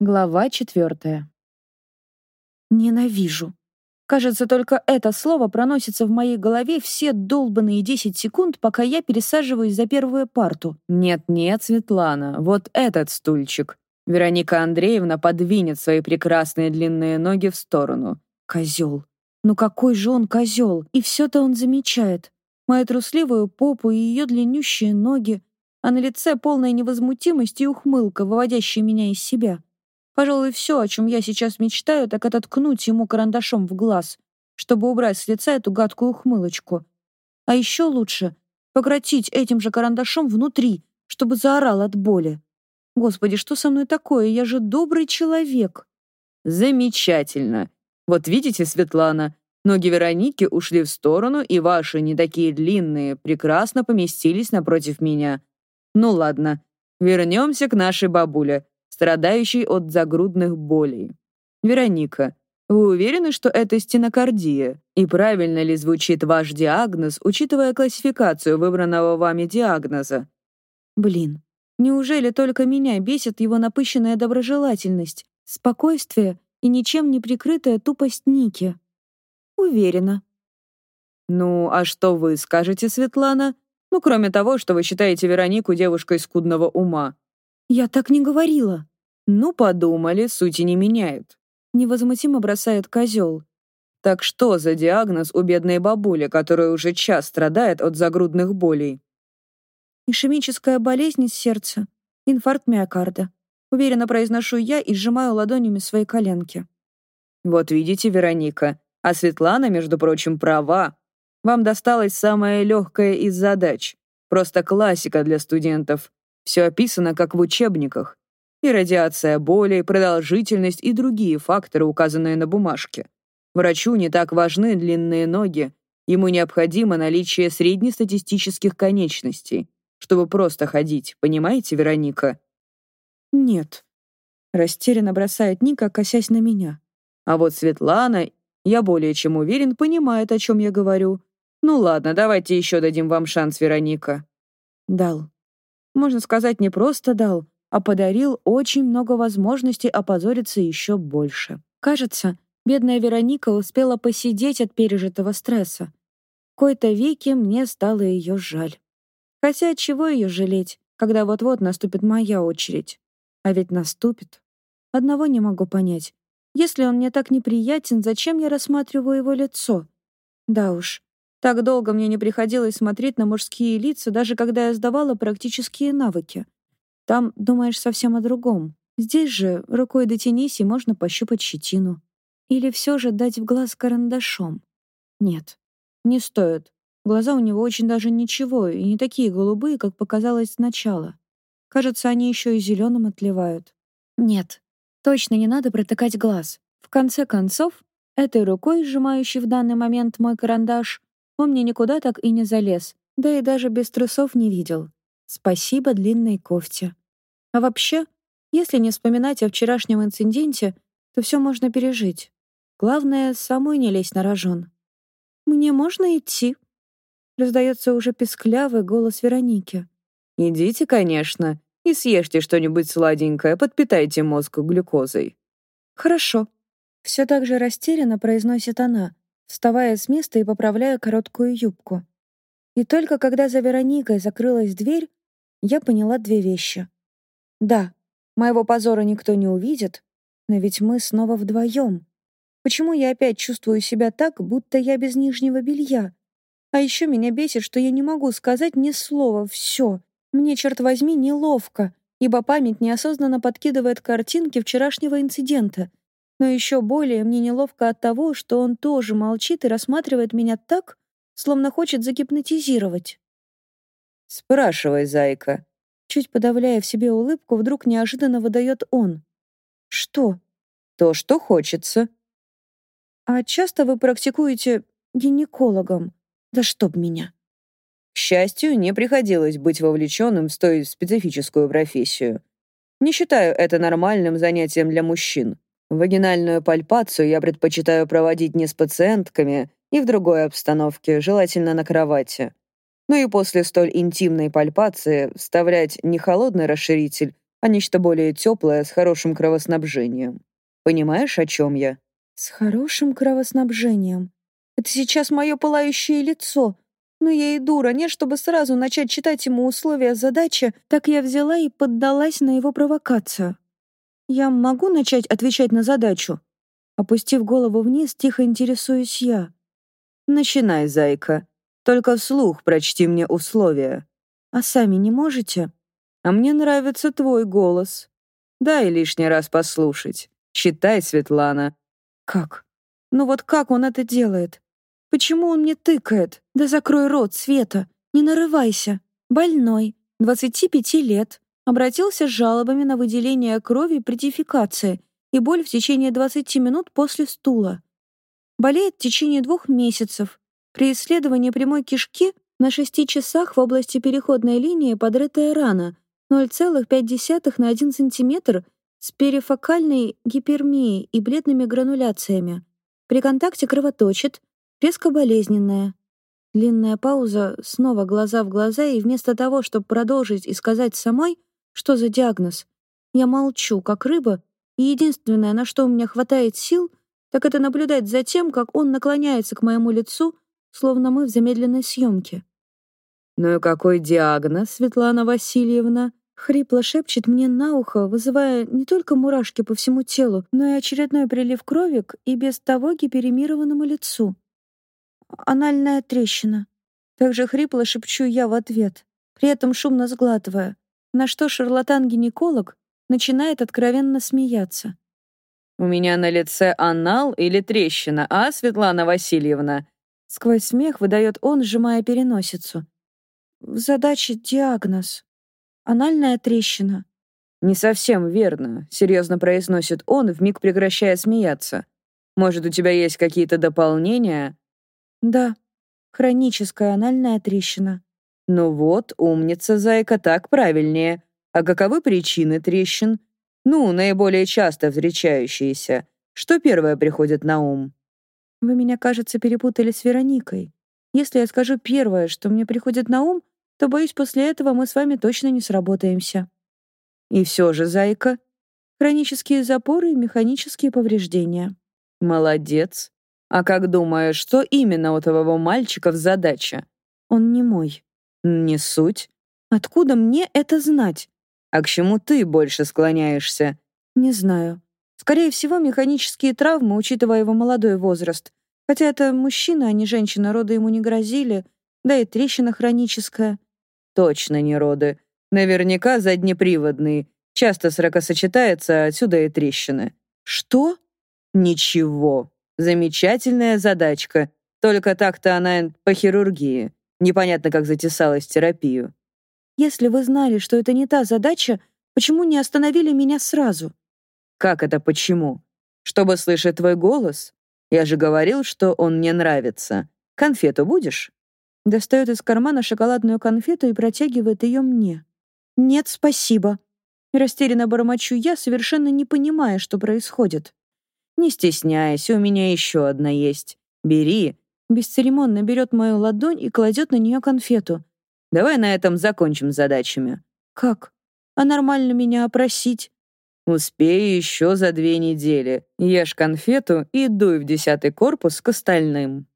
Глава четвертая. Ненавижу. Кажется, только это слово проносится в моей голове все долбанные 10 секунд, пока я пересаживаюсь за первую парту. Нет-нет, Светлана, вот этот стульчик. Вероника Андреевна подвинет свои прекрасные длинные ноги в сторону. Козел. Ну какой же он козел? И все-то он замечает. Мою трусливую попу и ее длиннющие ноги, а на лице полная невозмутимость и ухмылка, выводящая меня из себя. Пожалуй, все, о чем я сейчас мечтаю, так это ткнуть ему карандашом в глаз, чтобы убрать с лица эту гадкую ухмылочку. А еще лучше покротить этим же карандашом внутри, чтобы заорал от боли. Господи, что со мной такое? Я же добрый человек. Замечательно. Вот видите, Светлана, ноги Вероники ушли в сторону, и ваши, не такие длинные, прекрасно поместились напротив меня. Ну ладно, вернемся к нашей бабуле страдающий от загрудных болей. Вероника, вы уверены, что это стенокардия? И правильно ли звучит ваш диагноз, учитывая классификацию выбранного вами диагноза? Блин, неужели только меня бесит его напыщенная доброжелательность, спокойствие и ничем не прикрытая тупость Ники? Уверена. Ну, а что вы скажете, Светлана? Ну, кроме того, что вы считаете Веронику девушкой скудного ума. Я так не говорила. Ну, подумали, сути не меняют. Невозмутимо бросает козел. Так что за диагноз у бедной бабули, которая уже час страдает от загрудных болей? Ишемическая болезнь сердца, инфаркт миокарда. Уверенно произношу я и сжимаю ладонями свои коленки. Вот видите, Вероника, а Светлана, между прочим, права. Вам досталась самая легкая из задач. Просто классика для студентов. Все описано, как в учебниках. И радиация боли, продолжительность и другие факторы, указанные на бумажке. Врачу не так важны длинные ноги. Ему необходимо наличие среднестатистических конечностей, чтобы просто ходить. Понимаете, Вероника? Нет. Растерянно бросает Ника, косясь на меня. А вот Светлана, я более чем уверен, понимает, о чем я говорю. Ну ладно, давайте еще дадим вам шанс, Вероника. Дал. Можно сказать, не просто дал, а подарил очень много возможностей опозориться еще больше. Кажется, бедная Вероника успела посидеть от пережитого стресса. В кои-то веки мне стало ее жаль. Хотя чего ее жалеть, когда вот-вот наступит моя очередь? А ведь наступит. Одного не могу понять. Если он мне так неприятен, зачем я рассматриваю его лицо? Да уж, так долго мне не приходилось смотреть на мужские лица, даже когда я сдавала практические навыки. Там думаешь совсем о другом. Здесь же рукой дотянись, и можно пощупать щетину. Или все же дать в глаз карандашом. Нет, не стоит. Глаза у него очень даже ничего, и не такие голубые, как показалось сначала. Кажется, они еще и зеленым отливают. Нет, точно не надо протыкать глаз. В конце концов, этой рукой, сжимающей в данный момент мой карандаш, он мне никуда так и не залез, да и даже без трусов не видел. Спасибо длинной кофте. А вообще, если не вспоминать о вчерашнем инциденте, то все можно пережить. Главное, самой не лезть на рожон. «Мне можно идти?» Раздается уже песклявый голос Вероники. «Идите, конечно, и съешьте что-нибудь сладенькое, подпитайте мозг глюкозой». «Хорошо». Все так же растерянно произносит она, вставая с места и поправляя короткую юбку. И только когда за Вероникой закрылась дверь, я поняла две вещи. Да, моего позора никто не увидит, но ведь мы снова вдвоем. Почему я опять чувствую себя так, будто я без нижнего белья? А еще меня бесит, что я не могу сказать ни слова, все. Мне, черт возьми, неловко, ибо память неосознанно подкидывает картинки вчерашнего инцидента, но еще более мне неловко от того, что он тоже молчит и рассматривает меня так, словно хочет загипнотизировать. «Спрашивай, зайка». Чуть подавляя в себе улыбку, вдруг неожиданно выдает он. «Что?» «То, что хочется». «А часто вы практикуете гинекологом? Да чтоб меня!» К счастью, не приходилось быть вовлеченным в столь специфическую профессию. Не считаю это нормальным занятием для мужчин. Вагинальную пальпацию я предпочитаю проводить не с пациентками и в другой обстановке, желательно на кровати. Ну и после столь интимной пальпации вставлять не холодный расширитель, а нечто более теплое с хорошим кровоснабжением. Понимаешь, о чем я? С хорошим кровоснабжением. Это сейчас мое пылающее лицо. Но я и дура, нет, чтобы сразу начать читать ему условия задачи, так я взяла и поддалась на его провокацию. Я могу начать отвечать на задачу? Опустив голову вниз, тихо интересуюсь я. «Начинай, зайка. Только вслух прочти мне условия». «А сами не можете?» «А мне нравится твой голос. Дай лишний раз послушать. Читай, Светлана». «Как? Ну вот как он это делает? Почему он мне тыкает? Да закрой рот, Света. Не нарывайся. Больной, 25 лет. Обратился с жалобами на выделение крови при дефекации и боль в течение 20 минут после стула. Болеет в течение двух месяцев. При исследовании прямой кишки на 6 часах в области переходной линии подрытая рана 0,5 на 1 см с перифокальной гипермией и бледными грануляциями. При контакте кровоточит, резко болезненная. Длинная пауза, снова глаза в глаза, и вместо того, чтобы продолжить и сказать самой, что за диагноз, я молчу, как рыба, и единственное, на что у меня хватает сил, так это наблюдать за тем, как он наклоняется к моему лицу, словно мы в замедленной съемке. «Ну и какой диагноз, Светлана Васильевна?» Хрипло шепчет мне на ухо, вызывая не только мурашки по всему телу, но и очередной прилив крови к и без того гиперемированному лицу. Анальная трещина. Также хрипло шепчу я в ответ, при этом шумно сглатывая, на что шарлатан-гинеколог начинает откровенно смеяться. «У меня на лице анал или трещина, а, Светлана Васильевна?» Сквозь смех выдает он, сжимая переносицу. «В задаче диагноз. Анальная трещина». «Не совсем верно», — серьезно произносит он, вмиг прекращая смеяться. «Может, у тебя есть какие-то дополнения?» «Да, хроническая анальная трещина». «Ну вот, умница, зайка, так правильнее. А каковы причины трещин? Ну, наиболее часто встречающиеся. Что первое приходит на ум? Вы меня, кажется, перепутали с Вероникой. Если я скажу первое, что мне приходит на ум, то, боюсь, после этого мы с вами точно не сработаемся. И все же, зайка, хронические запоры и механические повреждения. Молодец. А как думаешь, что именно у твоего мальчика в задача? Он не мой. Не суть. Откуда мне это знать? А к чему ты больше склоняешься? Не знаю. Скорее всего, механические травмы, учитывая его молодой возраст. Хотя это мужчина, а не женщина, роды ему не грозили. Да и трещина хроническая. Точно не роды. Наверняка заднеприводный. Часто срокосочетается, отсюда и трещины. Что? Ничего. Замечательная задачка. Только так-то она по хирургии. Непонятно, как затесалась терапию. Если вы знали, что это не та задача, почему не остановили меня сразу? Как это почему? Чтобы слышать твой голос? Я же говорил, что он мне нравится. Конфету будешь? Достает из кармана шоколадную конфету и протягивает ее мне. Нет, спасибо. Растерянно бормочу я, совершенно не понимая, что происходит. Не стесняйся, у меня еще одна есть. Бери. Бесцеремонно берет мою ладонь и кладет на нее конфету. Давай на этом закончим задачами. Как? А нормально меня опросить? Успею еще за две недели. Ешь конфету и дуй в десятый корпус к остальным.